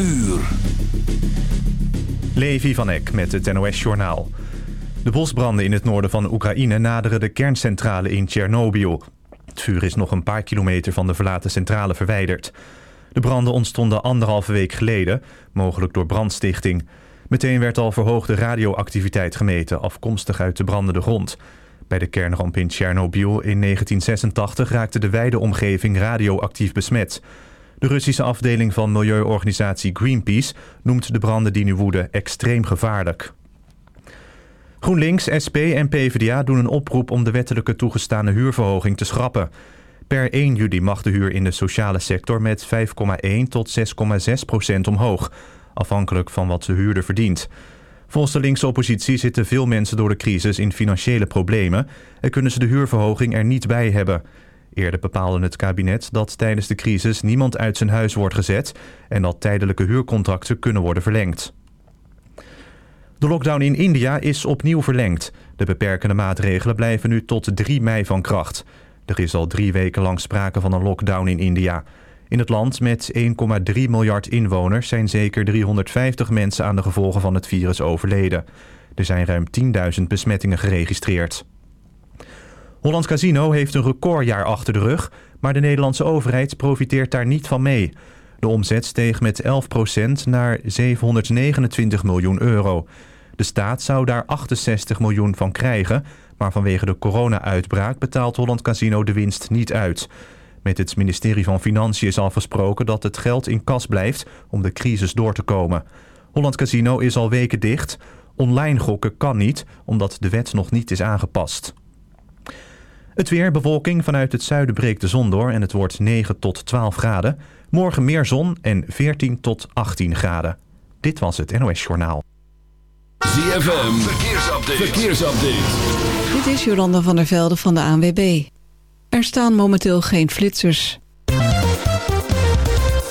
uur. Levi van Eck met het NOS-journaal. De bosbranden in het noorden van Oekraïne naderen de kerncentrale in Tsjernobyl. Het vuur is nog een paar kilometer van de verlaten centrale verwijderd. De branden ontstonden anderhalve week geleden, mogelijk door brandstichting. Meteen werd al verhoogde radioactiviteit gemeten, afkomstig uit de brandende grond. Bij de kernramp in Tsjernobyl in 1986 raakte de wijde omgeving radioactief besmet. De Russische afdeling van milieuorganisatie Greenpeace noemt de branden die nu woeden extreem gevaarlijk. GroenLinks, SP en PvdA doen een oproep om de wettelijke toegestane huurverhoging te schrappen. Per 1 juli mag de huur in de sociale sector met 5,1 tot 6,6 procent omhoog, afhankelijk van wat de huurder verdient. Volgens de linkse oppositie zitten veel mensen door de crisis in financiële problemen en kunnen ze de huurverhoging er niet bij hebben. Eerder bepaalde het kabinet dat tijdens de crisis niemand uit zijn huis wordt gezet en dat tijdelijke huurcontracten kunnen worden verlengd. De lockdown in India is opnieuw verlengd. De beperkende maatregelen blijven nu tot 3 mei van kracht. Er is al drie weken lang sprake van een lockdown in India. In het land met 1,3 miljard inwoners zijn zeker 350 mensen aan de gevolgen van het virus overleden. Er zijn ruim 10.000 besmettingen geregistreerd. Holland Casino heeft een recordjaar achter de rug, maar de Nederlandse overheid profiteert daar niet van mee. De omzet steeg met 11% naar 729 miljoen euro. De staat zou daar 68 miljoen van krijgen, maar vanwege de corona-uitbraak betaalt Holland Casino de winst niet uit. Met het ministerie van Financiën is afgesproken dat het geld in kas blijft om de crisis door te komen. Holland Casino is al weken dicht. Online gokken kan niet, omdat de wet nog niet is aangepast. Het weer, bewolking. Vanuit het zuiden breekt de zon door en het wordt 9 tot 12 graden. Morgen meer zon en 14 tot 18 graden. Dit was het NOS Journaal. ZFM, verkeersupdate. verkeersupdate. Dit is Jolanda van der Velde van de ANWB. Er staan momenteel geen flitsers.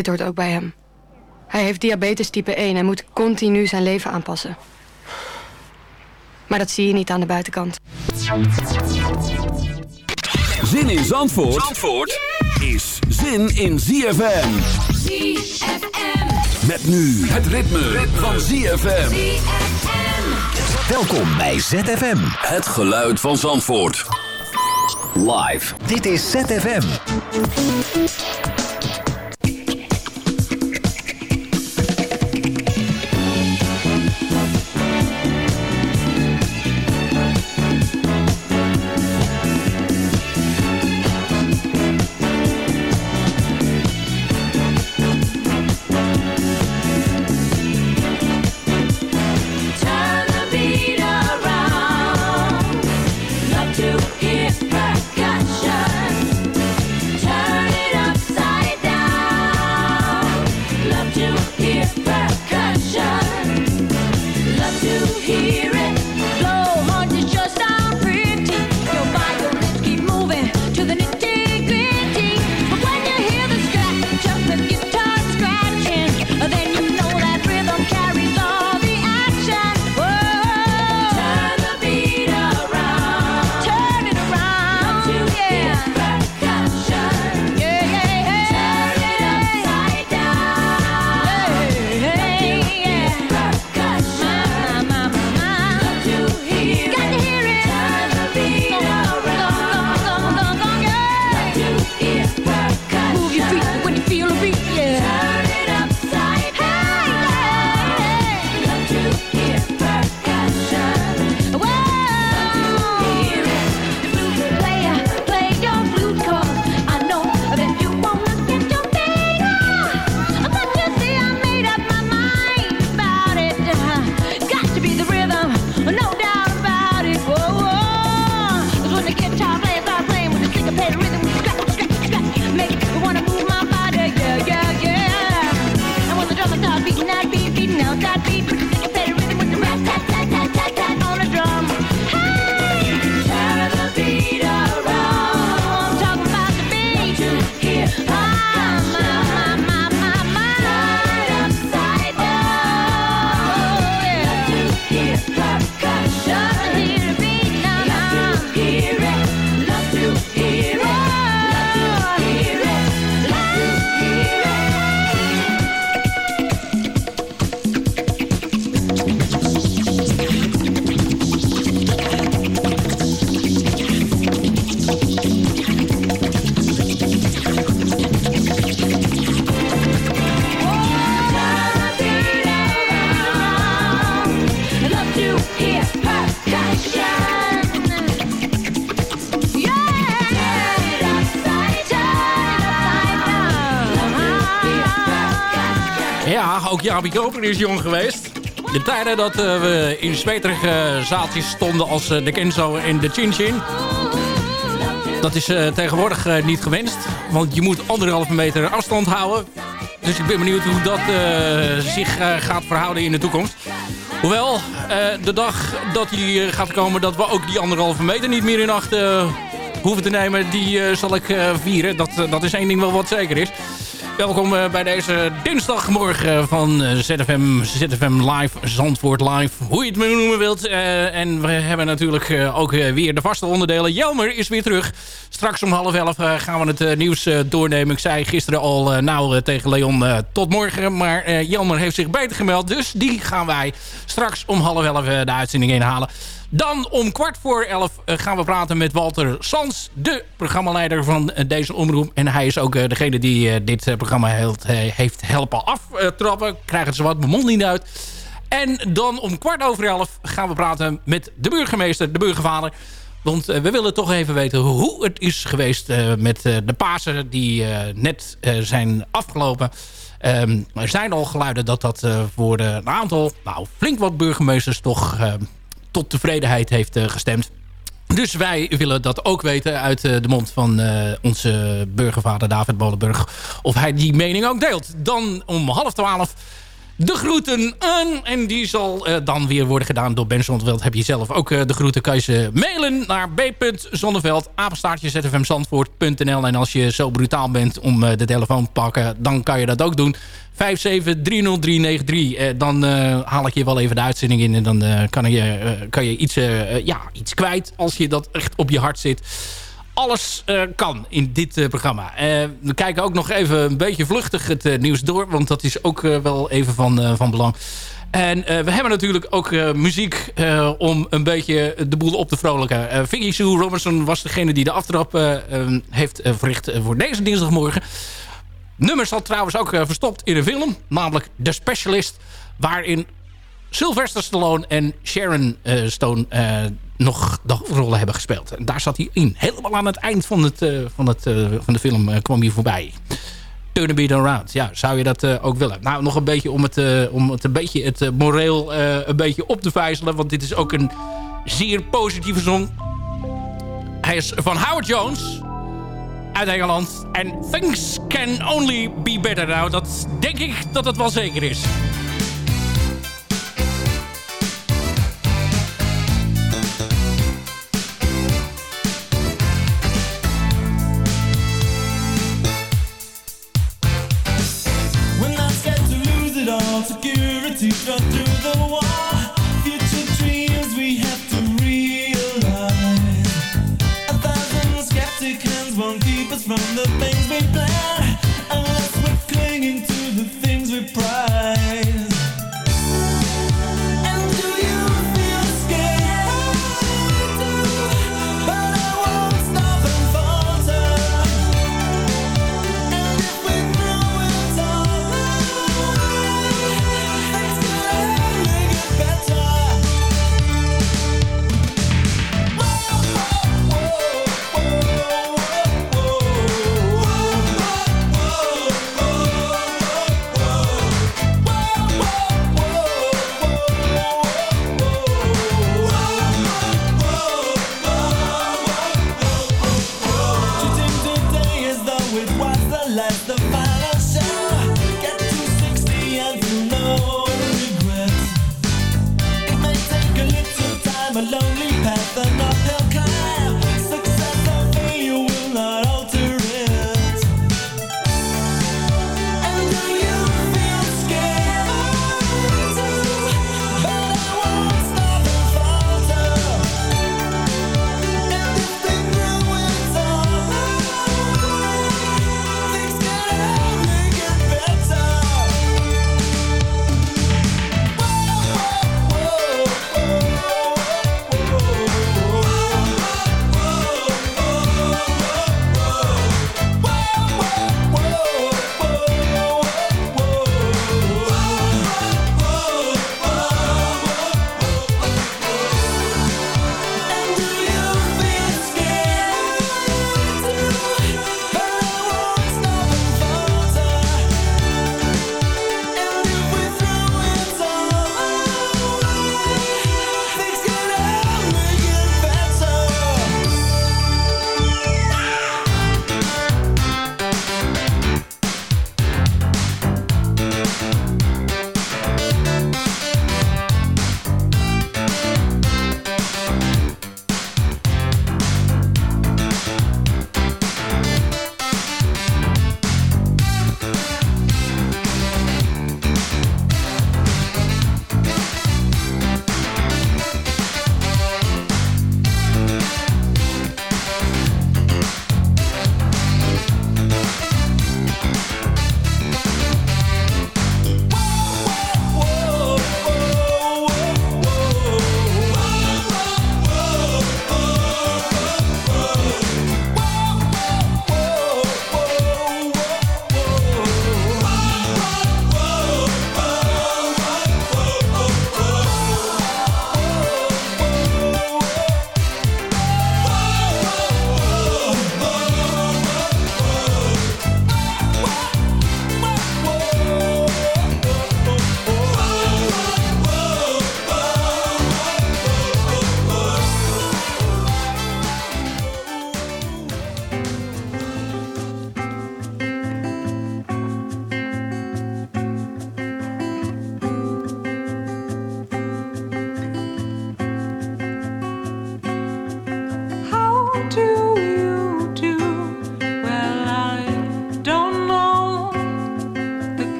Dit hoort ook bij hem. Hij heeft diabetes type 1 en moet continu zijn leven aanpassen. Maar dat zie je niet aan de buitenkant. Zin in Zandvoort, Zandvoort is zin in ZFM. ZFM. Met nu het ritme, van ZFM. Welkom bij ZFM. Het geluid van Zandvoort. Live. Dit is ZFM. Ook Jaapie Koper is jong geweest. De tijden dat we in zweterige zaaltjes stonden als de Kenzo en de Chin Chin. Dat is tegenwoordig niet gewenst. Want je moet anderhalve meter afstand houden. Dus ik ben benieuwd hoe dat zich gaat verhouden in de toekomst. Hoewel, de dag dat hij gaat komen... dat we ook die anderhalve meter niet meer in acht hoeven te nemen... die zal ik vieren. Dat, dat is één ding wel wat zeker is. Welkom eh, bij deze dinsdagmorgen van eh, ZFM, ZFM Live, Zandvoort Live, hoe je het maar noemen wilt. Uh, en we hebben natuurlijk ook weer de vaste onderdelen. Jelmer is weer terug. Straks om half elf gaan we het nieuws doornemen. Ik zei gisteren al nou tegen Leon tot morgen, maar Jelmer heeft zich beter gemeld. Dus die gaan wij straks om half elf de uitzending inhalen. Dan om kwart voor elf eh, gaan we praten met Walter Sans, de programmaleider van eh, deze omroep. En hij is ook eh, degene die dit programma heeft helpen aftrappen. Krijgen ze wat mijn mond niet uit. En dan om kwart over elf gaan we praten met de burgemeester, de burgervader. Want we willen toch even weten hoe het is geweest met de Pasen die net zijn afgelopen. Um, er zijn al geluiden dat dat voor een aantal, nou flink wat burgemeesters toch tot tevredenheid heeft eh, gestemd. Dus wij willen dat ook weten uit eh, de mond van uh, onze burgervader David Bolenburg. Of hij die mening ook deelt. Dan om half twaalf de groeten aan. En die zal uh, dan weer worden gedaan door Ben Zonneveld. Heb je zelf ook uh, de groeten, kan je ze mailen naar b.zonneveld, apenstaartje zfmzandvoort.nl. En als je zo brutaal bent om uh, de telefoon te pakken, dan kan je dat ook doen. 5730393. Uh, dan haal ik je wel even de uitzending in. En dan kan, je, kan je iets, ja, iets kwijt als je dat echt op je hart zit. Alles kan in dit programma. we kijken ook nog even een beetje vluchtig het nieuws door. Want dat is ook wel even van, van belang. En we hebben natuurlijk ook muziek om een beetje de boel op te vrolijken. Uh, Vicky Sue Robertson was degene die de aftrap heeft verricht voor deze dinsdagmorgen. Nummer zat trouwens ook verstopt in een film. Namelijk The Specialist. Waarin Sylvester Stallone en Sharon Stone nog de rollen hebben gespeeld. En daar zat hij in. Helemaal aan het eind van, het, van, het, van de film kwam hij voorbij. Turn a beat around. Ja, zou je dat ook willen? Nou, nog een beetje om het, om het, een beetje het moreel een beetje op te vijzelen. Want dit is ook een zeer positieve song. Hij is van Howard Jones uit Engeland. En things can only be better. Nou, dat denk ik dat het wel zeker is.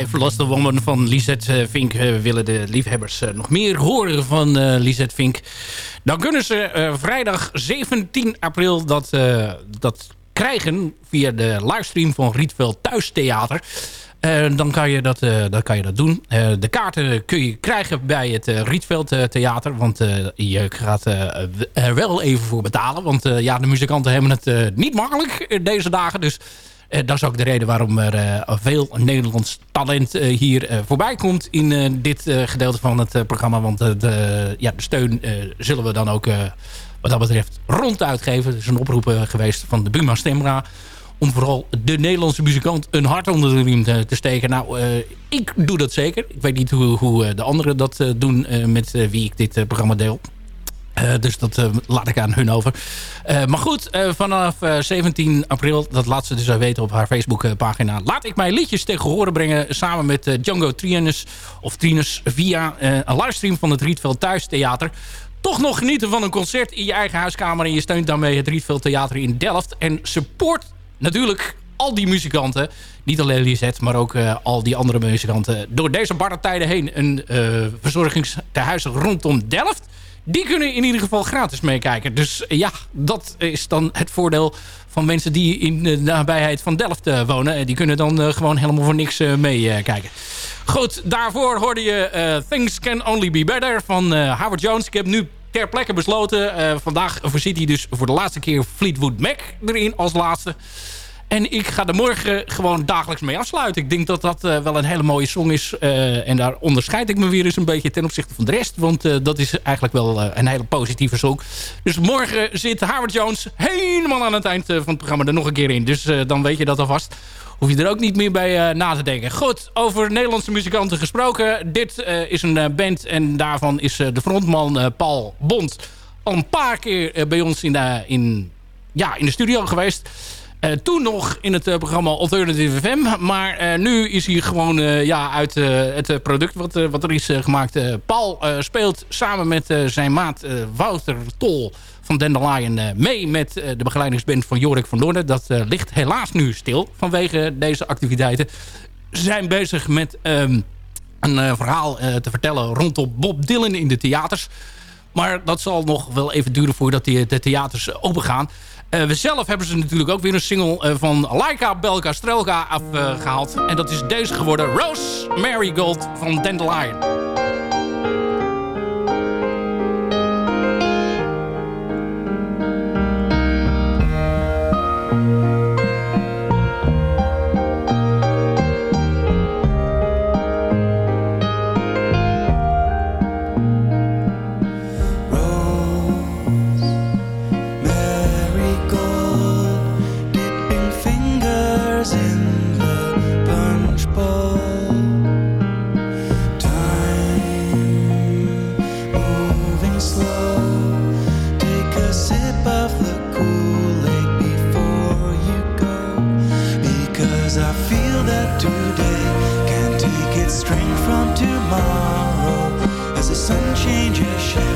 I've Lost a Woman van Lisette eh, Vink. Eh, willen de liefhebbers eh, nog meer horen van eh, Lisette Vink? Dan kunnen ze eh, vrijdag 17 april dat, eh, dat krijgen via de livestream van Rietveld Thuistheater. Eh, dan, kan je dat, eh, dan kan je dat doen. Eh, de kaarten kun je krijgen bij het eh, Rietveld eh, Theater. Want eh, je gaat eh, er wel even voor betalen. Want eh, ja, de muzikanten hebben het eh, niet makkelijk eh, deze dagen. Dus eh, dat is ook de reden waarom er eh, veel Nederlands talent eh, hier eh, voorbij komt in eh, dit eh, gedeelte van het eh, programma. Want eh, de, ja, de steun eh, zullen we dan ook eh, wat dat betreft ronduit geven. Er is een oproep eh, geweest van de Buma Stemra om vooral de Nederlandse muzikant een hart onder de riem te, te steken. Nou, eh, ik doe dat zeker. Ik weet niet hoe, hoe eh, de anderen dat eh, doen eh, met eh, wie ik dit eh, programma deel. Eh, dus dat eh, laat ik aan hun over. Eh, maar goed, vanaf eh, 17 april, dat laat ze dus weten op haar Facebookpagina... laat ik mijn liedjes tegen horen brengen samen met Django Trianus... of Trinus via een livestream van het Rietveld Thuistheater. Toch nog genieten van een concert in je eigen huiskamer... en je steunt daarmee het Rietveld Theater in Delft. En support natuurlijk al die muzikanten. Niet alleen Lisette, maar ook al die andere muzikanten. Door deze barre tijden heen een uh, verzorgingstehuis rondom Delft. Die kunnen in ieder geval gratis meekijken. Dus uh, ja, dat is dan het voordeel van mensen die in de nabijheid van Delft uh, wonen. Die kunnen dan gewoon helemaal voor niks meekijken. Goed, daarvoor hoorde je Things Can Only Be Better van Howard Jones. Ik heb nu ter plekke besloten. vandaag voorziet hij dus voor de laatste keer Fleetwood Mac erin als laatste. En ik ga er morgen gewoon dagelijks mee afsluiten. Ik denk dat dat uh, wel een hele mooie song is. Uh, en daar onderscheid ik me weer eens een beetje ten opzichte van de rest. Want uh, dat is eigenlijk wel een hele positieve song. Dus morgen zit Howard Jones helemaal aan het eind van het programma er nog een keer in. Dus dan weet je dat alvast. Hoef je er ook niet meer bij na te denken. Goed, over Nederlandse muzikanten gesproken. Dit is een band en daarvan is de frontman Paul Bond... al een paar keer bij ons in in, ja, in de studio geweest... Uh, toen nog in het uh, programma Alternative FM. Maar uh, nu is hij gewoon ja, uit het product wat, wat er is gemaakt. Paul speelt samen met zijn maat Wouter Tol van Dandelion mee met de begeleidingsband van Jorik van Noorden. Dat ligt helaas nu stil vanwege deze activiteiten. Ze zijn bezig met um, een verhaal te vertellen rondom Bob Dylan in de theaters. Maar dat zal nog wel even duren voordat die, de theaters opengaan. Uh, we zelf hebben ze natuurlijk ook weer een single uh, van Laika Belka Strelka afgehaald. En dat is deze geworden. Rose Marigold van Dandelion. I feel that today can take its strength from tomorrow as the sun changes shape.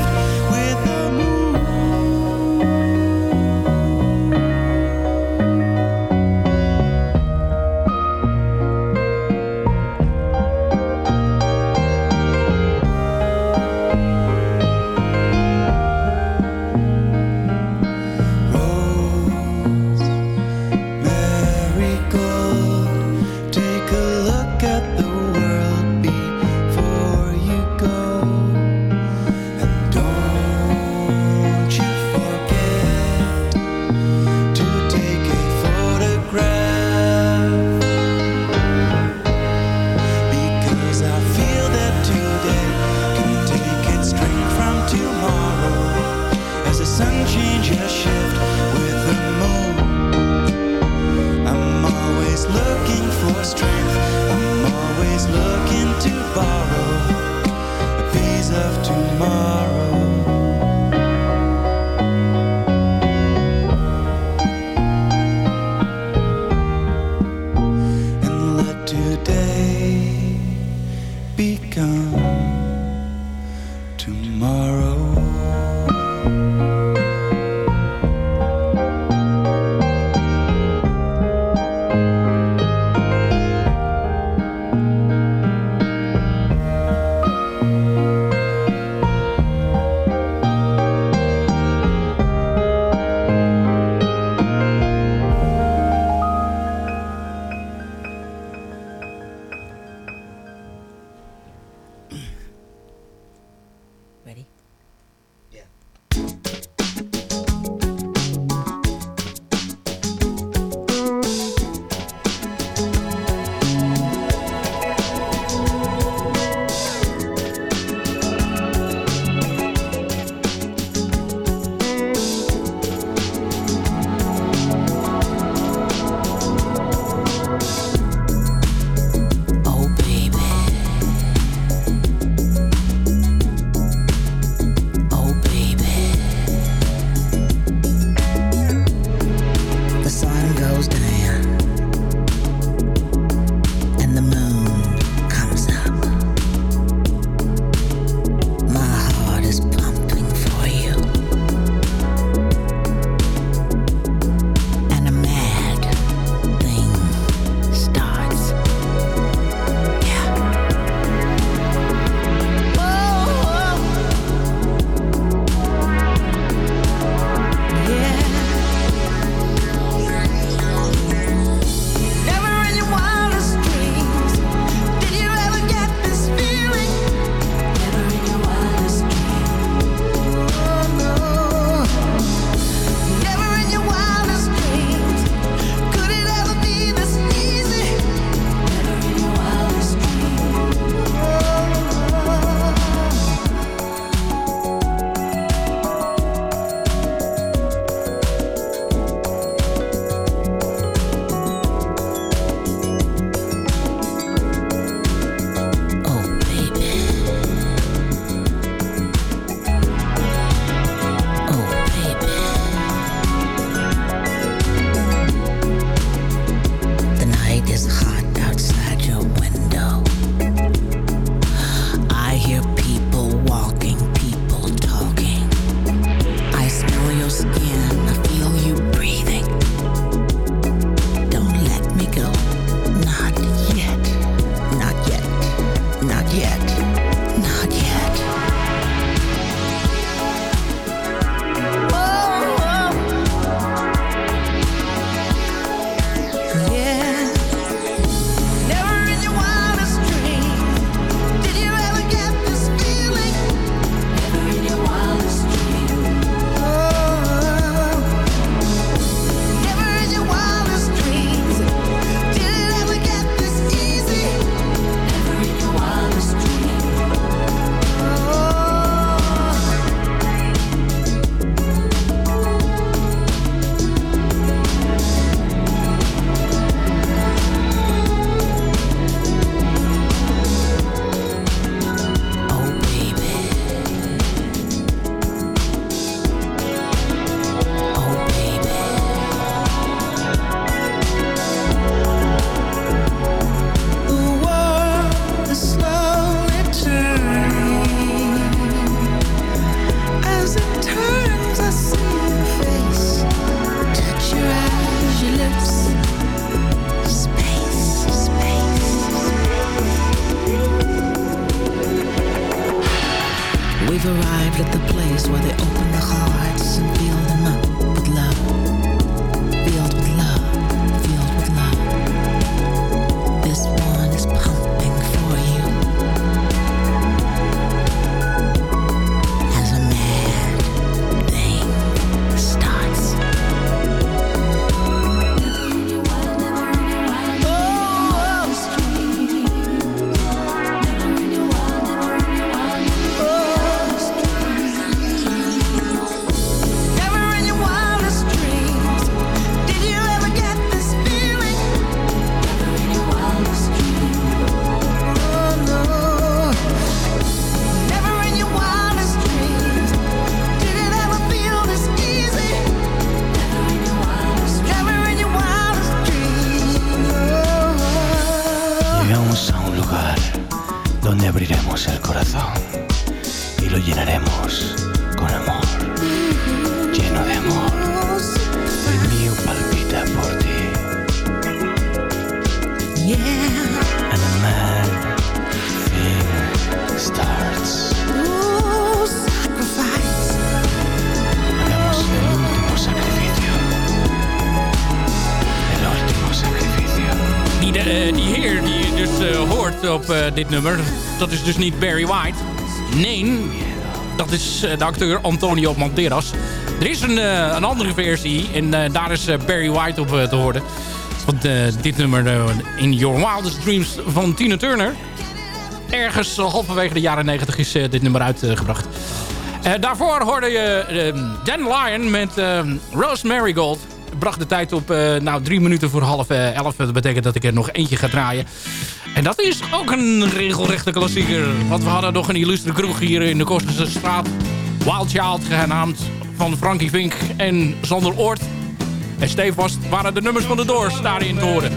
Dit nummer, dat is dus niet Barry White. Nee, Dat is eh, de acteur Antonio Banderas. Er is een, eh, een andere versie en eh, daar is eh, Barry White op eh, te horen. Want eh, dit nummer eh, In Your Wildest Dreams van Tina Turner. Ergens eh, halverwege de jaren 90 is eh, dit nummer uitgebracht. Eh, daarvoor hoorde je eh, Dan Lyon met eh, Rosemary Gold. Bracht de tijd op eh, nou, drie minuten voor half eh, elf. Dat betekent dat ik er nog eentje ga draaien. En dat is ook een regelrechte klassieker. Want we hadden nog een illustre kroeg hier in de Kostische straat. Wild Child genaamd van Frankie Vink en Sander Oort. En stevast waren de nummers van de Doors daarin te horen.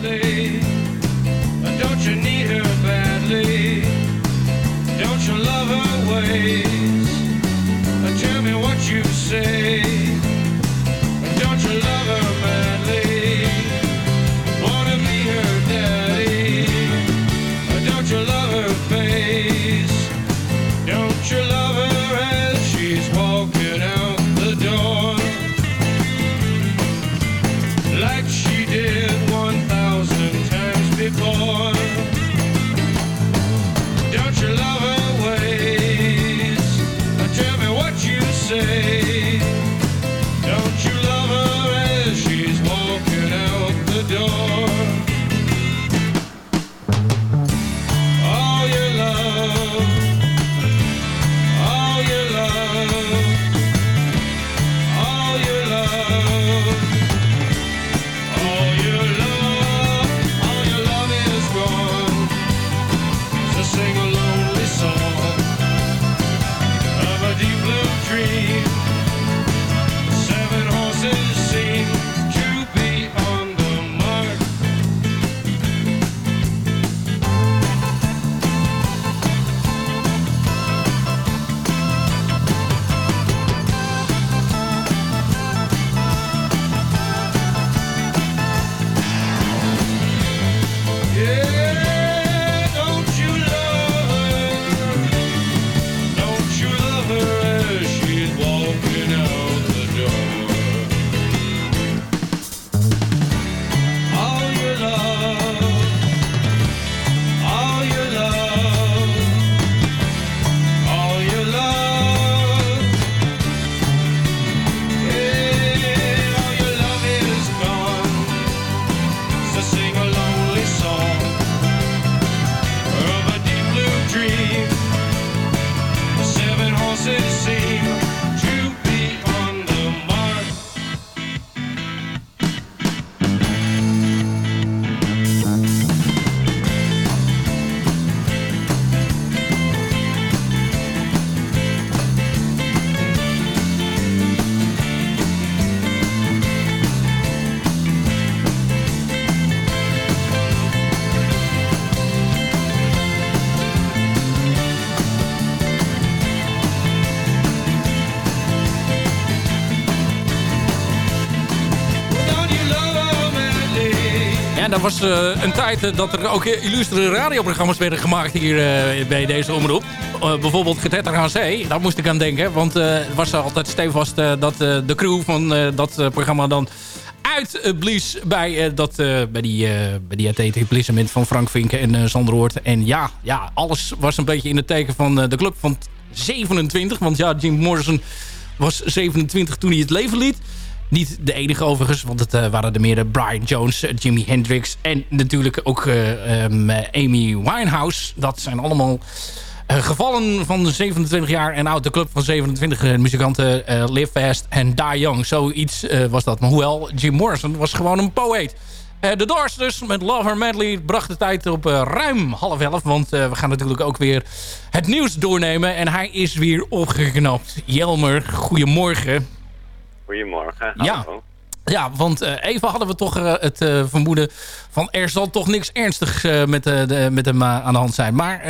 Was eh, een tijd eh, dat er ook illustere radioprogramma's werden gemaakt hier eh, bij deze omroep. Bijvoorbeeld Getetter aan Zee, daar moest ik aan denken. Want het was altijd stevast dat de crew van dat programma dan uitblies bij, dat, bij die, bij die van Frank Vinken en Sander Hoort. En ja, ja, alles was een beetje in het teken van de club van 27. Want ja, Jim Morrison was 27 toen hij het leven liet. Niet de enige overigens, want het eh, waren er meer Brian Jones, eh, Jimi Hendrix... en natuurlijk ook eh, ehm, eh, Amy Winehouse. Dat zijn allemaal eh, gevallen van de 27 jaar en oud. De club van 27 eh, muzikanten eh, Live Fast en Die Young. Zoiets eh, was dat. Maar hoewel, Jim Morrison was gewoon een poëet. Eh, de Doors dus met Love Her Madly bracht de tijd op eh, ruim half elf. Want eh, we gaan natuurlijk ook weer het nieuws doornemen. En hij is weer opgeknapt. Jelmer, goedemorgen. Goedemorgen. Ja. hallo. Ja, want eh, even hadden we toch eh, het eh, vermoeden van er zal toch niks ernstigs met, de, met hem aan de hand zijn. Maar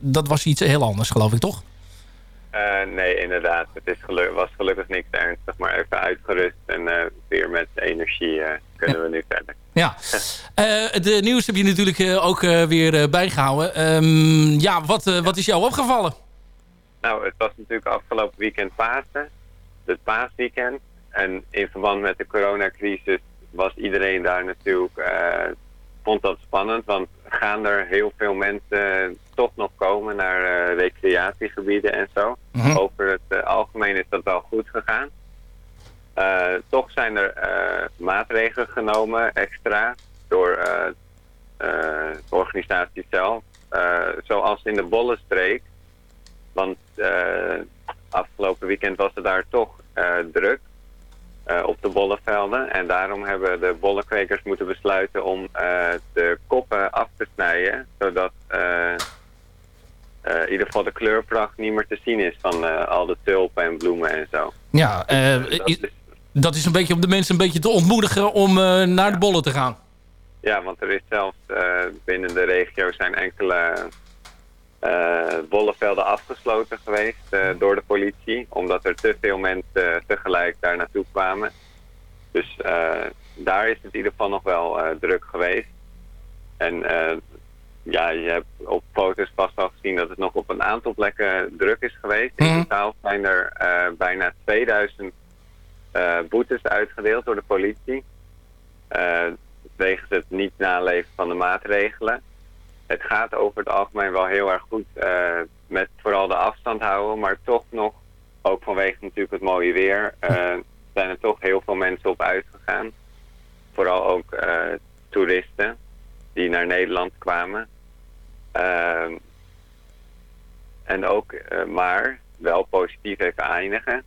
dat was iets heel anders, geloof ik, toch? Nee, inderdaad. Het is was gelukkig niks ernstig, maar even uitgerust en weer met energie kunnen we nu verder. Ja. De nieuws heb je natuurlijk ook weer eh, bijgehouden. Ehm, ja, wat, wat is jou opgevallen? Nou, het was natuurlijk afgelopen weekend Pasen, het paasweekend. En in verband met de coronacrisis was iedereen daar natuurlijk, eh, vond dat spannend. Want gaan er heel veel mensen toch nog komen naar eh, recreatiegebieden en zo? Mhm. Over algemeen is dat wel goed gegaan. Eh, toch zijn er eh, maatregelen genomen extra door eh, eh, de organisatie zelf. Eh, zoals in de Bollenstreek. Want eh, afgelopen weekend was het daar toch eh, druk eh, op de bollenvelden. En daarom hebben de bollenkwekers moeten besluiten om eh, de koppen af te snijden. Zodat in ieder geval de kleurpracht niet meer te zien is van al de tulpen en bloemen en zo. Ja, i- dat is een beetje om de mensen een beetje te ontmoedigen om naar de bollen te gaan. Ja, want er is zelfs binnen de regio zijn enkele eh bollenvelden afgesloten geweest eh, door de politie. Omdat er te veel mensen tegelijk daar naartoe kwamen. Dus eh, daar is het in ieder geval nog wel eh, druk geweest. En eh, ja, je hebt op foto's vast al gezien dat het nog op een aantal plekken druk is geweest. In totaal zijn er eh, bijna 2000 eh, boetes uitgedeeld door de politie. Eh, wegens het niet naleven van de maatregelen. Het gaat over het algemeen wel heel erg goed eh, met vooral de afstand houden, maar toch nog, ook vanwege natuurlijk het mooie weer, eh, zijn er toch heel veel mensen op uitgegaan. Vooral ook eh, toeristen die naar Nederland kwamen. Ehm, en ook, maar wel positief even eindigen.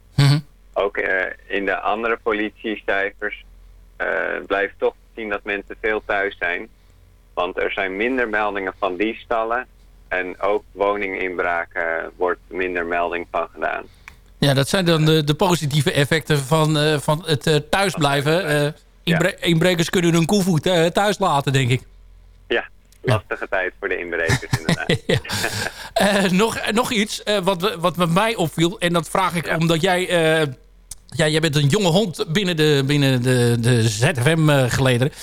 Ook eh, in de andere politiecijfers blijft toch zien dat mensen veel thuis zijn. Want er zijn minder meldingen van diefstallen. En ook woninginbraken wordt minder melding van gedaan. Ja, dat zijn dan de, de positieve effecten van, eh, van het eh, thuisblijven. Eh inbre- Inbrekers kunnen hun koevoet thuis laten, denk ik. Ja, lastige tijd voor de inbrekers inderdaad. Nog, nog iets wat, wat met mij opviel. En dat vraag ik omdat jij... eh, ja, jij bent een jonge hond binnen de, binnen de, de ZFM-gelederen.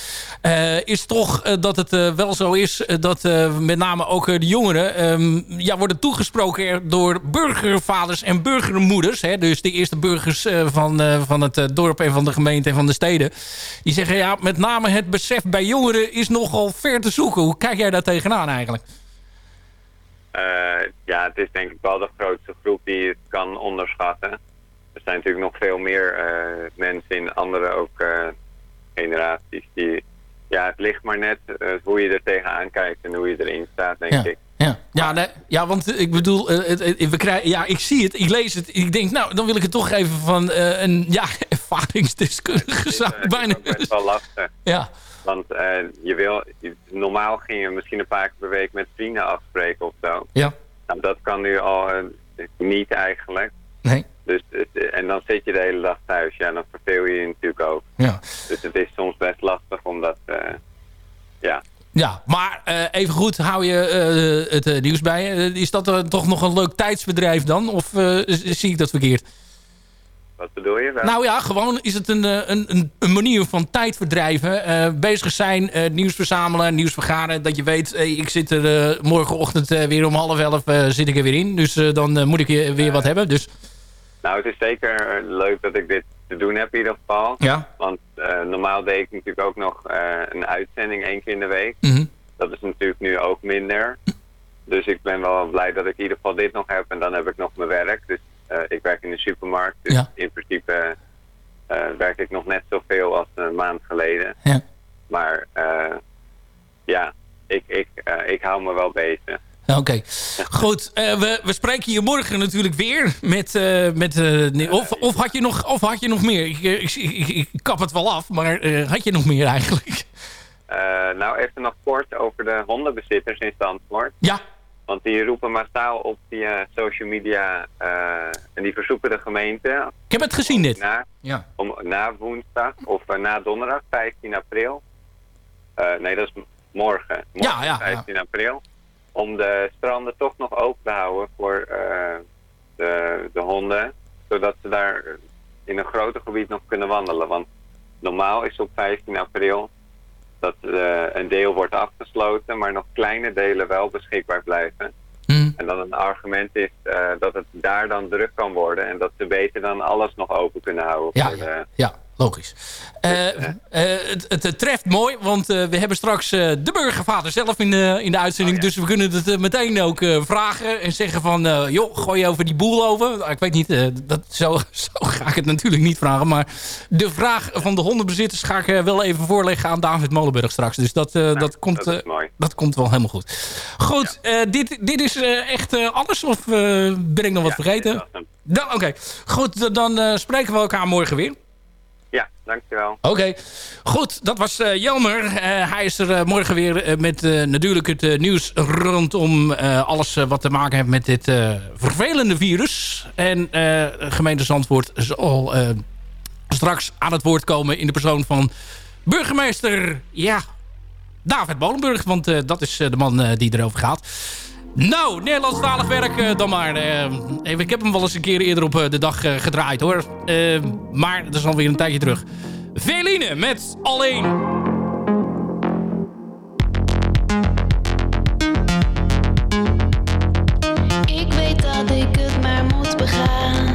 Eh, is toch eh, dat het eh, wel zo is eh, dat eh, met name ook eh, de jongeren... ehm, ja, worden toegesproken door burgervaders en burgermoeders. Hè, dus de eerste burgers eh, van, eh, van het eh, dorp en van de gemeente en van de steden. Die zeggen, ja, met name het besef bij jongeren is nogal ver te zoeken. Hoe kijk jij daar tegenaan eigenlijk? Eh, ja, het is denk ik wel de grootste groep die het kan onderschatten. Er zijn natuurlijk nog veel meer eh, mensen in andere ook eh, generaties die... Ja, het ligt maar net eh, hoe je er tegenaan kijkt en hoe je erin staat, denk Ja. ik. Ja, ja, nee, ja want ik bedoel, het, het- we krijgen, ja, ik zie het, ik lees het. Ik denk, nou, dan wil ik het toch even van een ja, ervaringsdeskundige zou ik bijna... best wel lastig. Ja. Want je wil, normaal ging je misschien een paar keer per week met vrienden afspreken of zo. Ja. Nou, dat kan nu al niet eigenlijk. Nee. Dus, het- en dan zit je de hele dag thuis. Ja, dan verveel je je natuurlijk ook. Ja. Dus het is soms best lastig omdat, eh, ja. Ja, maar eh, even goed, hou je eh, het eh, nieuws bij. Eh, is dat eh, toch nog een leuk tijdsbedrijf dan? Of eh, zie ik dat verkeerd? Wat bedoel je? Nou ja, gewoon is het een, eh, een, een, manier van tijd verdrijven. eh, bezig zijn, eh, nieuws verzamelen, nieuws vergaren. Dat je weet, hey, ik zit er eh, morgenochtend eh, weer om half elf eh, zit ik er weer in. Dus eh, dan eh, moet ik eh, weer wat hebben. Dus Nou, het is zeker leuk dat ik dit te doen heb in ieder geval. Ja. Want eh, normaal deed ik natuurlijk ook nog eh, een uitzending één keer in de week. Mhm. Dat is natuurlijk nu ook minder. Dus ik ben wel blij dat ik in ieder geval dit nog heb. En dan heb ik nog mijn werk. Dus eh, ik werk in de supermarkt. Dus Ja. in principe werk ik nog net zoveel als een maand geleden. Ja. Maar eh, ja, ik, ik, ik hou me wel bezig. Oké, goed. eh, we, we spreken je morgen natuurlijk weer. Met, eh, met, eh, nee, of, of, had je nog, of had je nog meer? Ik, ik, ik, ik kap het wel af, maar eh, had je nog meer eigenlijk? Eh, nou, even nog kort over de hondenbezitters in Zandvoort. Ja. Want die roepen massaal op via social media eh, en die verzoeken de gemeente... Ik heb het gezien dit. Na, Ja. om, na woensdag of na donderdag, 15 april. Eh, nee, dat is morgen. Morgen, Ja, ja, ja. 15 april. Om de stranden toch nog open te houden voor eh, de, de honden. Zodat ze daar in een groter gebied nog kunnen wandelen. Want normaal is op 15 april dat eh, een deel wordt afgesloten, maar nog kleine delen wel beschikbaar blijven. Hmm. En dan een argument is eh, dat het daar dan druk kan worden en dat ze beter dan alles nog open kunnen houden Ja, voor de ja. Logisch. Eh, eh, het, het, treft mooi, want eh, we hebben straks de burgervader zelf in de, in de uitzending. Dus we kunnen het meteen ook vragen en zeggen van... joh, gooi je over die boel over. Nou, Ik weet niet, dat, zo, zo ga ik het natuurlijk niet vragen. Maar de vraag van de hondenbezitters ga ik wel even voorleggen aan David Molenburg straks. Dus dat, eh, dat, komt, dat komt wel helemaal goed. Goed, dit, dit is echt alles of ben ik nog wat vergeten? Oké, goed, dan spreken we elkaar morgen weer. Ja, dankjewel. Oké, goed. Dat was eh, Jelmer. Eh, hij is er eh, morgen weer met natuurlijk het nieuws rondom alles wat te maken heeft met dit vervelende virus. En gemeente Zandvoort zal straks aan het woord komen in de persoon van burgemeester, ja, David Bolenburg. Want dat is de man die erover gaat. Nou, Nederlandstalig werk eh, dan maar. Eh, ik heb hem wel eens een keer eerder op eh, de dag gedraaid hoor. Maar dat is alweer een tijdje terug. Veline met Alleen. Ik weet dat ik het maar moet begaan.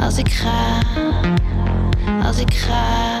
Als ik ga, als ik ga.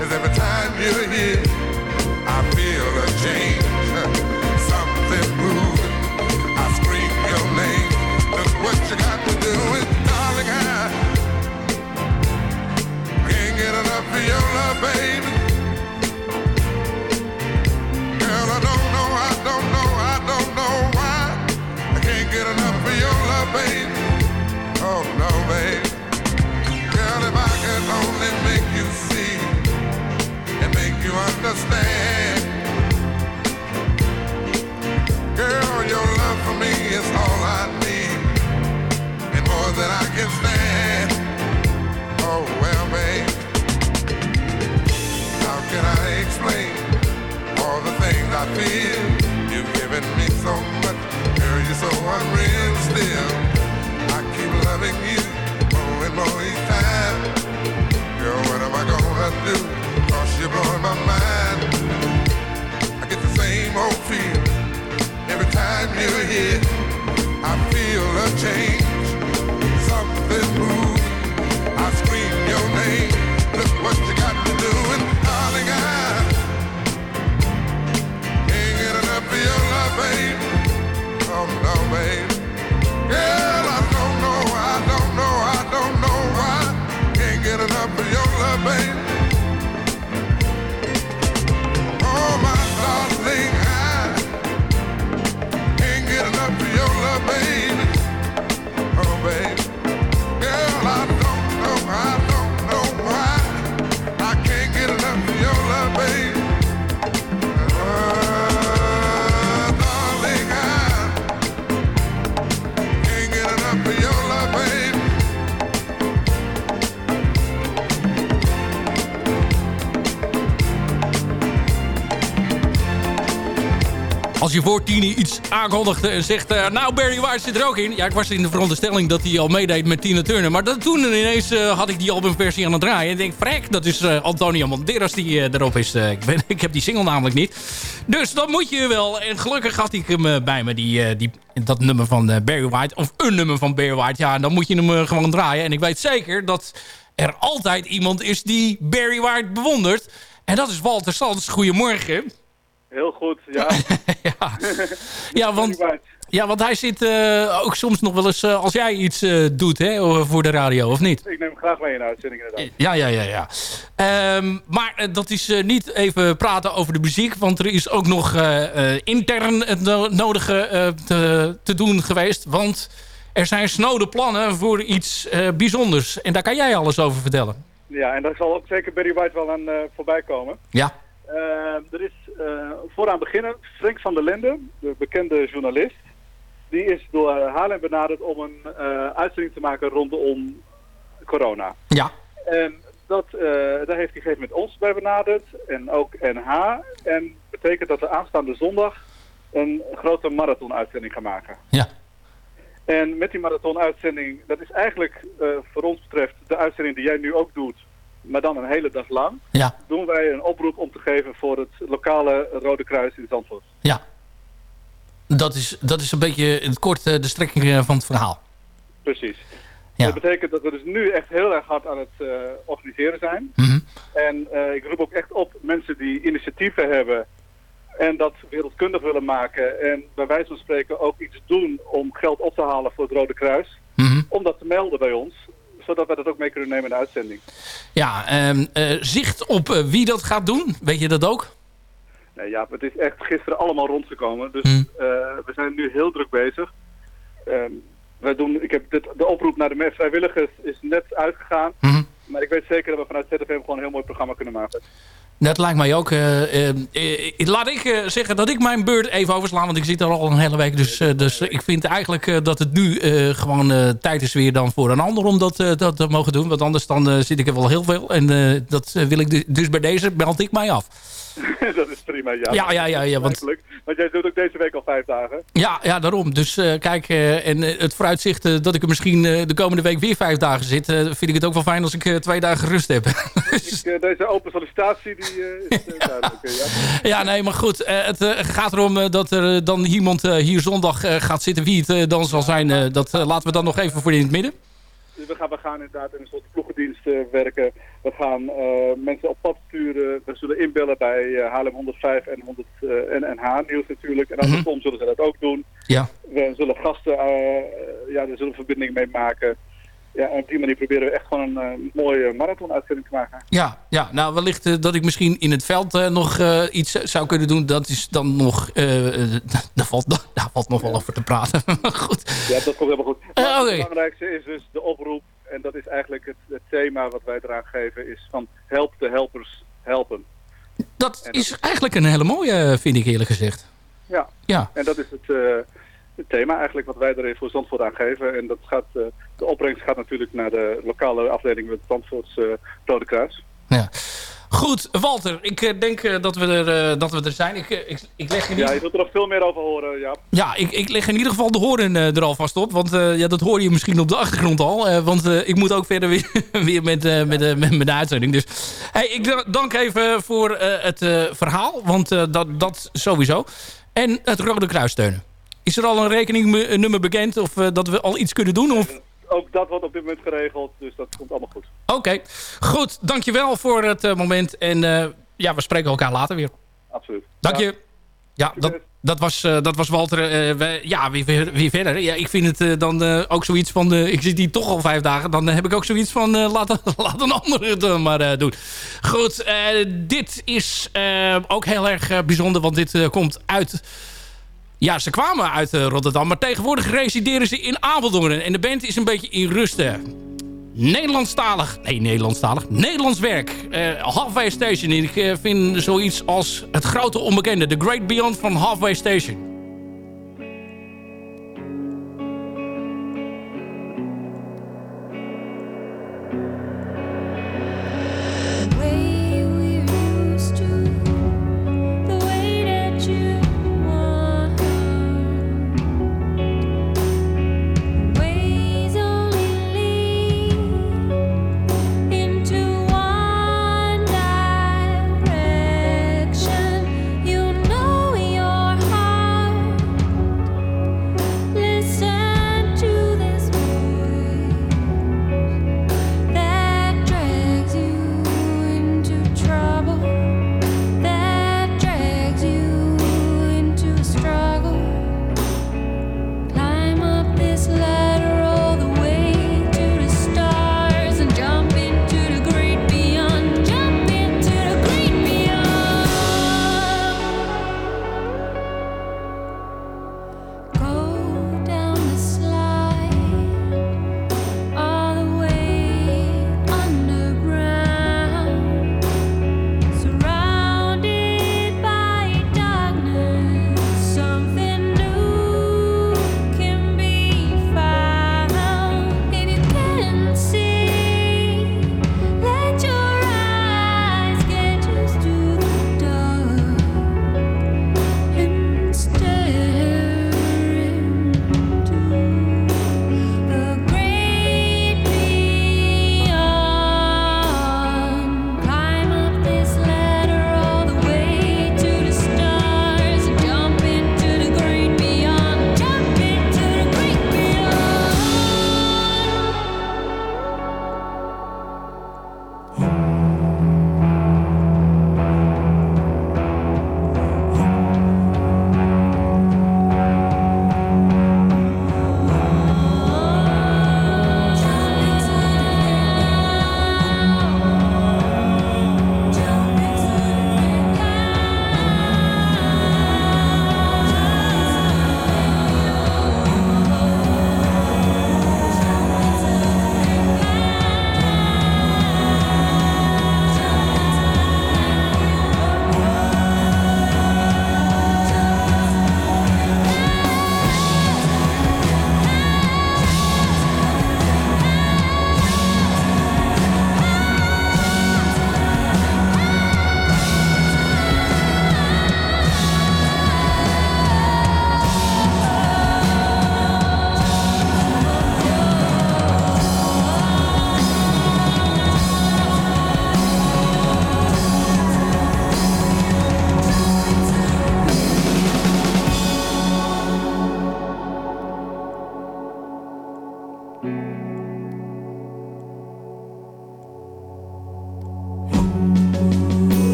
is every time you're here, I feel a change. Something moving. I scream your name. Look what you got to do it, darling. I can't get enough of your love, baby. You understand. Girl, your love for me is all I need and more than I can stand. Oh, well, babe, how can I explain all the things I feel? You've given me so much, girl, you're so unreal still. I keep loving you more and more each time. Girl, what am I gonna do? Blowing my mind. I get the same old feel every time you're here. I feel a change, something. I scream your name. Look what you got to do, and darling, I enough of your love, babe. Oh no, babe. Voor Tini iets aankondigde en zegt... eh, nou, Barry White zit er ook in. Ja, ik was in de veronderstelling dat hij al meedeed met Tina Turner. Maar dat, toen ineens eh, had ik die albumversie aan het draaien. En ik denk, dat is eh, Antonio Banderas die erop is. Ik, ben, ik heb die single namelijk niet. Dus dan moet je wel. En gelukkig had ik hem bij me, die, die, dat nummer van Barry White. Of een nummer van Barry White. Ja, dan moet je hem gewoon draaien. En ik weet zeker dat er altijd iemand is die Barry White bewondert. En dat is Walter Sands. Goedemorgen. Heel goed, ja. Ja, want, ja, want hij zit eh, ook soms nog wel eens eh, als jij iets eh, doet hè, voor de radio, of niet? Ik neem hem graag mee in de uitzending inderdaad. Ja, ja, ja. ja. Ehm, maar dat is niet even praten over de muziek. Want er is ook nog intern het no- nodige te, te doen geweest. Want er zijn snode plannen voor iets bijzonders. En daar kan jij alles over vertellen. Ja, en daar zal ook zeker Barry White wel aan voorbij komen. Ja. Eh, er is vooraan beginnen Frank van der Linden, de bekende journalist. Die is door eh, Haarlem benaderd om een eh, uitzending te maken rondom corona. Ja. En dat, eh, daar heeft hij gegeven met ons bij benaderd en ook NH. En betekent dat we aanstaande zondag een grote marathon-uitzending gaan maken. Ja. En met die marathon-uitzending, dat is eigenlijk eh, voor ons betreft de uitzending die jij nu ook doet maar dan een hele dag lang, Ja. doen wij een oproep om te geven voor het lokale Rode Kruis in Zandvoort. Ja. Dat is, dat is een beetje in het kort eh, de strekking eh, van het verhaal. Precies. Ja. Dat betekent dat we dus nu echt heel erg hard aan het eh, organiseren zijn. Mhm. En ik roep ook echt op mensen die initiatieven hebben en dat wereldkundig willen maken. En bij wijze van spreken ook iets doen om geld op te halen voor het Rode Kruis. Mhm. Om dat te melden bij ons, zodat wij dat ook mee kunnen nemen in de uitzending. Ja, ehm, eh, zicht op eh, wie dat gaat doen. Weet je dat ook? Nee, ja, het is echt gisteren allemaal rondgekomen. Dus Hmm. eh, we zijn nu heel druk bezig. Ehm, wij doen, ik heb dit, de oproep naar de vrijwilligers is net uitgegaan. Mhm. Maar ik weet zeker dat we vanuit ZFM gewoon een heel mooi programma kunnen maken. Dat lijkt mij ook. eh, eh, eh, laat ik zeggen dat ik mijn beurt even overslaan. Want ik zit er al een hele week. Dus, dus ik vind eigenlijk dat het nu gewoon tijd is weer dan voor een ander om dat, dat te mogen doen. Want anders dan zit ik er wel heel veel. En dat wil ik dus, dus bij deze meld ik mij af. dat is prima, ja. Ja, ja, ja, ja, want- jij doet ook deze week al vijf dagen. Ja, ja daarom. Dus eh, kijk, eh, en eh, het vooruitzicht dat ik er misschien de komende week weer vijf dagen zit... vind ik het ook wel fijn als ik twee dagen rust heb. Ik, eh, deze open sollicitatie die, is duidelijk. ja. Ja, nee, maar goed. het gaat erom dat er dan iemand hier zondag gaat zitten. Wie het dan zal zijn, dat laten we dan nog even voor in het midden. Dus we gaan, we gaan inderdaad in een soort ploegendienst werken. We gaan eh, mensen op pad sturen. We zullen inbellen bij eh Haarlem 105 en, 100, eh, en NH Nieuws natuurlijk. En andersom zullen ze dat ook doen. Ja. We zullen gasten, eh, ja, daar zullen we verbinding mee maken. Ja, en op die manier proberen we echt gewoon een mooie marathon-uitzending te maken. Ja, ja, nou wellicht dat ik misschien in het veld nog iets zou kunnen doen. Dat is dan nog... daar, valt, daar valt nog wel over te praten. goed. Ja, dat komt helemaal goed. Maar. Het belangrijkste is dus de oproep. En dat is eigenlijk het, het thema wat wij eraan geven. Is van help de helpers helpen. Dat is eigenlijk een hele mooie, eh, vind ik eerlijk gezegd. Ja. Ja. En dat is het, eh, het thema eigenlijk wat wij er voor Zandvoort aan geven. En dat gaat, eh, de opbrengst gaat natuurlijk naar de lokale afdeling met het Zandvoorts eh, Rode Kruis. Ja. Goed, Walter, ik eh, denk eh, dat, we er, eh, dat we er zijn. Ik, ik, ik leg in Ja, je zult er nog veel meer over horen, Jaap. Ja, ik, ik leg in ieder geval de horen er alvast op. Want ja, dat hoor je misschien op de achtergrond al. want ik moet ook verder weer, weer met, met, met, met de uitzending. Dus hey, ik da- dank even voor het verhaal. Want dat, dat sowieso. En het Rode Kruis steunen. Is er al een rekeningnummer bekend? Of dat we al iets kunnen doen? Of... Ook dat wordt op dit moment geregeld, dus dat komt allemaal goed. Oké, goed. Dankjewel voor het eh, moment. En eh, ja, we spreken elkaar later weer. Absoluut. Dank je. Ja, dat, dat, was, eh, dat was Walter. ja, wie, wie, verder? Ja, ik vind het dan ook zoiets van... ik zit hier toch al vijf dagen. Dan heb ik ook zoiets van... laat, laat een ander het dan maar doen. Goed, dit is ook heel erg bijzonder. Want dit komt uit... Ja, ze kwamen uit Rotterdam. Maar tegenwoordig resideren ze in Apeldoorn. En de band is een beetje in rusten. Nederlandstalig. Nee, Nederlandstalig. Nederlands werk. Eh, Halfway Station. Ik eh, vind zoiets als het grote onbekende. The Great Beyond van Halfway Station.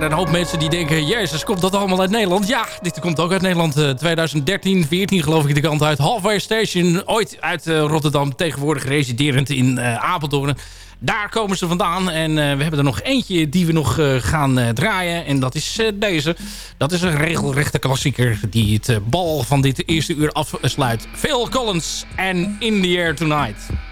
zijn een hoop mensen die denken... Jezus, komt dat allemaal uit Nederland? Ja, dit komt ook uit Nederland. Eh, 2013, 14 geloof ik de kant uit. Halfway Station, ooit uit eh, Rotterdam. Tegenwoordig residerend in eh, Apeldoorn. Daar komen ze vandaan. En we hebben er nog eentje die we nog gaan draaien. En dat is deze. Dat is een regelrechte klassieker die het bal van dit eerste uur afsluit. Phil Collins en In The Air Tonight.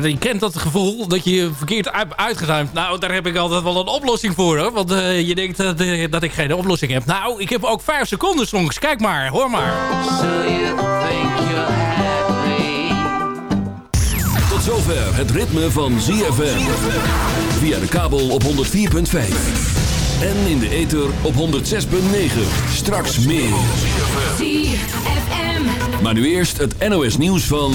Ja, je kent dat gevoel dat je je verkeerd uit, uitgeruimd. Nou, daar heb ik altijd wel een oplossing voor. Hoor. Want eh, je denkt dat, eh, dat ik geen oplossing heb. Nou, ik heb ook 5 seconden songs. Kijk maar, hoor maar. Tot zover het ritme van ZFM. Via de kabel op 104.5. En in de ether op 106.9. Straks meer. Maar nu eerst het NOS nieuws van...